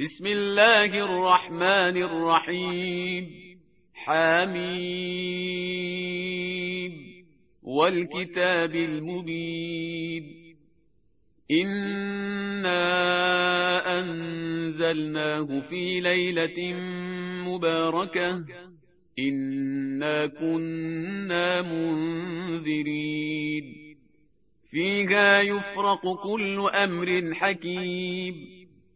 بسم الله الرحمن الرحيم. حميم. والكتاب المبين. إنا أنزلناه في ليلة مباركة. إنا كنا منذرين. فيها يفرق كل أمر حكيم.